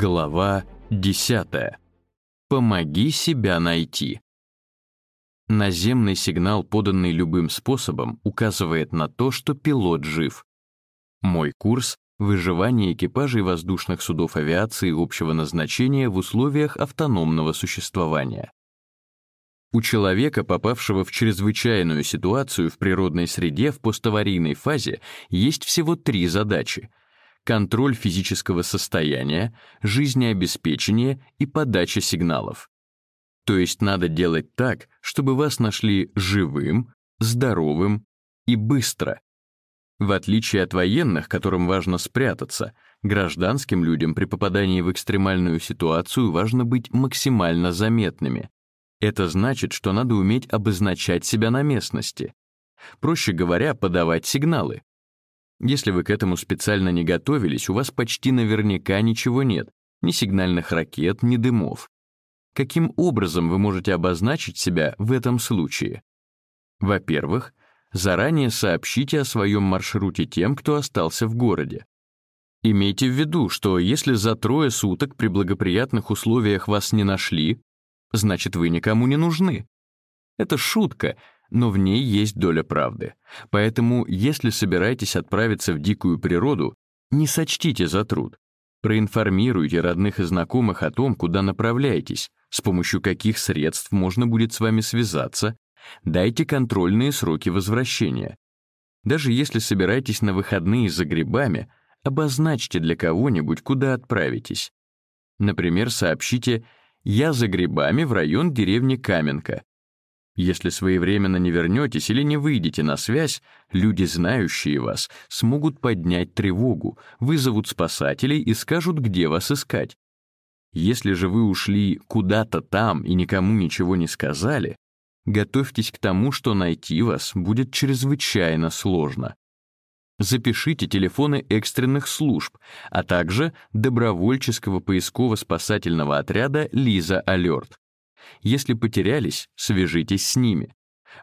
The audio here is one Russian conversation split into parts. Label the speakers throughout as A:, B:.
A: Глава 10. Помоги себя найти. Наземный сигнал, поданный любым способом, указывает на то, что пилот жив. Мой курс — выживание экипажей воздушных судов авиации общего назначения в условиях автономного существования. У человека, попавшего в чрезвычайную ситуацию в природной среде в поставарийной фазе, есть всего три задачи — контроль физического состояния, жизнеобеспечение и подача сигналов. То есть надо делать так, чтобы вас нашли живым, здоровым и быстро. В отличие от военных, которым важно спрятаться, гражданским людям при попадании в экстремальную ситуацию важно быть максимально заметными. Это значит, что надо уметь обозначать себя на местности. Проще говоря, подавать сигналы. Если вы к этому специально не готовились, у вас почти наверняка ничего нет, ни сигнальных ракет, ни дымов. Каким образом вы можете обозначить себя в этом случае? Во-первых, заранее сообщите о своем маршруте тем, кто остался в городе. Имейте в виду, что если за трое суток при благоприятных условиях вас не нашли, значит, вы никому не нужны. Это шутка, но в ней есть доля правды. Поэтому, если собираетесь отправиться в дикую природу, не сочтите за труд. Проинформируйте родных и знакомых о том, куда направляетесь, с помощью каких средств можно будет с вами связаться, дайте контрольные сроки возвращения. Даже если собираетесь на выходные за грибами, обозначьте для кого-нибудь, куда отправитесь. Например, сообщите «Я за грибами в район деревни Каменка», если своевременно не вернетесь или не выйдете на связь, люди, знающие вас, смогут поднять тревогу, вызовут спасателей и скажут, где вас искать. Если же вы ушли куда-то там и никому ничего не сказали, готовьтесь к тому, что найти вас будет чрезвычайно сложно. Запишите телефоны экстренных служб, а также добровольческого поисково-спасательного отряда «Лиза Алерт». Если потерялись, свяжитесь с ними.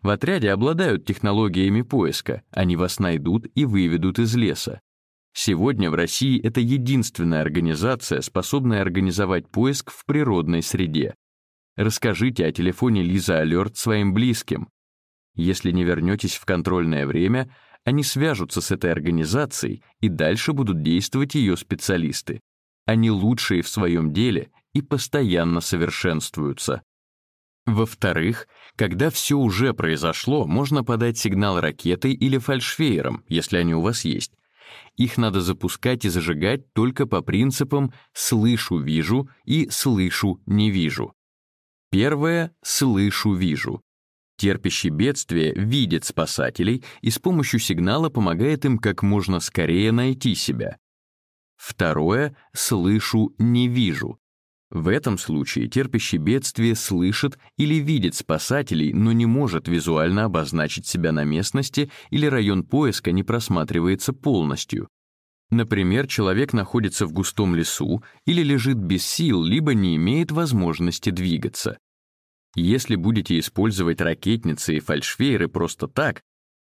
A: В отряде обладают технологиями поиска, они вас найдут и выведут из леса. Сегодня в России это единственная организация, способная организовать поиск в природной среде. Расскажите о телефоне Лиза Алерт своим близким. Если не вернетесь в контрольное время, они свяжутся с этой организацией, и дальше будут действовать ее специалисты. Они лучшие в своем деле и постоянно совершенствуются. Во-вторых, когда все уже произошло, можно подать сигнал ракетой или фальшфейером, если они у вас есть. Их надо запускать и зажигать только по принципам «слышу-вижу» и «слышу-не вижу». Первое — «слышу-вижу». Терпящий бедствие видит спасателей и с помощью сигнала помогает им как можно скорее найти себя. Второе — «слышу-не вижу». В этом случае терпящий бедствие слышит или видит спасателей, но не может визуально обозначить себя на местности или район поиска не просматривается полностью. Например, человек находится в густом лесу или лежит без сил, либо не имеет возможности двигаться. Если будете использовать ракетницы и фальшфейеры просто так,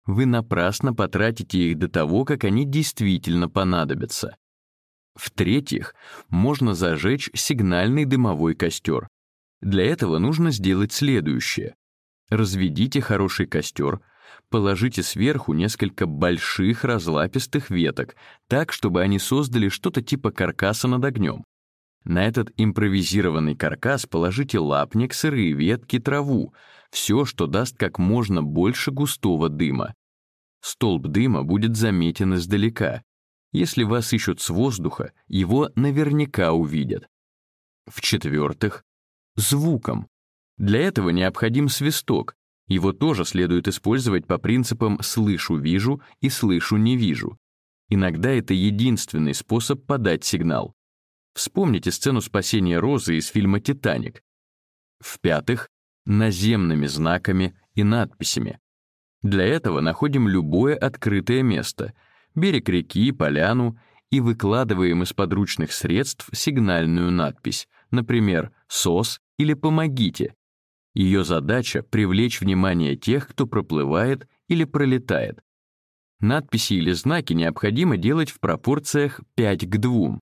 A: вы напрасно потратите их до того, как они действительно понадобятся. В-третьих, можно зажечь сигнальный дымовой костер. Для этого нужно сделать следующее. Разведите хороший костер, положите сверху несколько больших разлапистых веток, так, чтобы они создали что-то типа каркаса над огнем. На этот импровизированный каркас положите лапник, сырые ветки, траву, все, что даст как можно больше густого дыма. Столб дыма будет заметен издалека, если вас ищут с воздуха, его наверняка увидят. В-четвертых, звуком. Для этого необходим свисток. Его тоже следует использовать по принципам «слышу-вижу» и «слышу-не вижу». Иногда это единственный способ подать сигнал. Вспомните сцену спасения Розы из фильма «Титаник». В-пятых, наземными знаками и надписями. Для этого находим любое открытое место — берег реки, поляну и выкладываем из подручных средств сигнальную надпись, например, «СОС» или «Помогите». Ее задача — привлечь внимание тех, кто проплывает или пролетает. Надписи или знаки необходимо делать в пропорциях 5 к 2.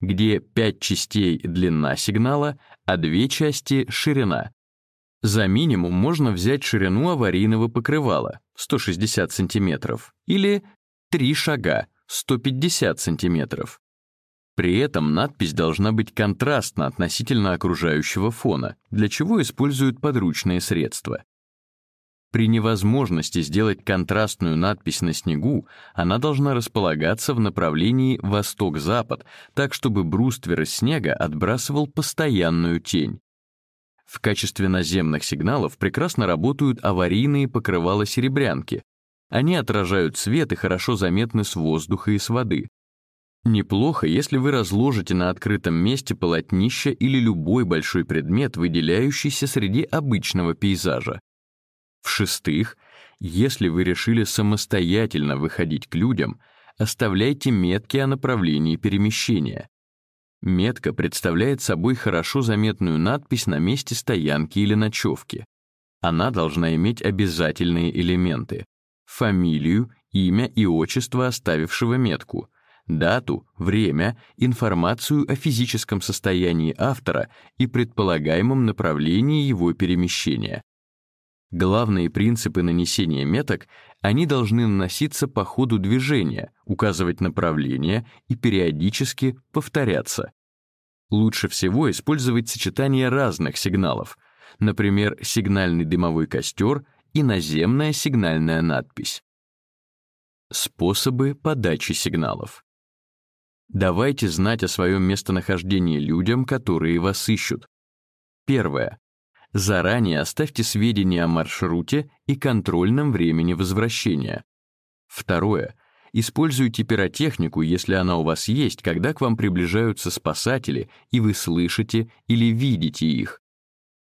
A: где пять частей — длина сигнала, а две части — ширина. За минимум можно взять ширину аварийного покрывала — 160 см или три шага — 150 см. При этом надпись должна быть контрастна относительно окружающего фона, для чего используют подручные средства. При невозможности сделать контрастную надпись на снегу, она должна располагаться в направлении восток-запад, так чтобы бруствер из снега отбрасывал постоянную тень. В качестве наземных сигналов прекрасно работают аварийные покрывала серебрянки. Они отражают свет и хорошо заметны с воздуха и с воды. Неплохо, если вы разложите на открытом месте полотнище или любой большой предмет, выделяющийся среди обычного пейзажа. В-шестых, если вы решили самостоятельно выходить к людям, оставляйте метки о направлении перемещения. Метка представляет собой хорошо заметную надпись на месте стоянки или ночевки. Она должна иметь обязательные элементы — фамилию, имя и отчество оставившего метку, дату, время, информацию о физическом состоянии автора и предполагаемом направлении его перемещения, Главные принципы нанесения меток, они должны наноситься по ходу движения, указывать направление и периодически повторяться. Лучше всего использовать сочетание разных сигналов, например, сигнальный дымовой костер и наземная сигнальная надпись. Способы подачи сигналов. Давайте знать о своем местонахождении людям, которые вас ищут. Первое. Заранее оставьте сведения о маршруте и контрольном времени возвращения. Второе. Используйте пиротехнику, если она у вас есть, когда к вам приближаются спасатели, и вы слышите или видите их.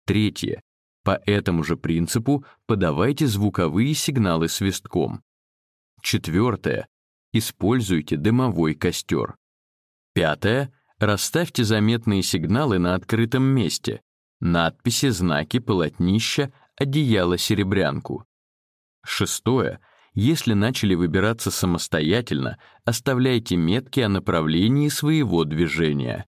A: Третье. По этому же принципу подавайте звуковые сигналы свистком. Четвертое. Используйте дымовой костер. Пятое. Расставьте заметные сигналы на открытом месте, надписи, знаки, полотнища, одеяло-серебрянку. Шестое. Если начали выбираться самостоятельно, оставляйте метки о направлении своего движения.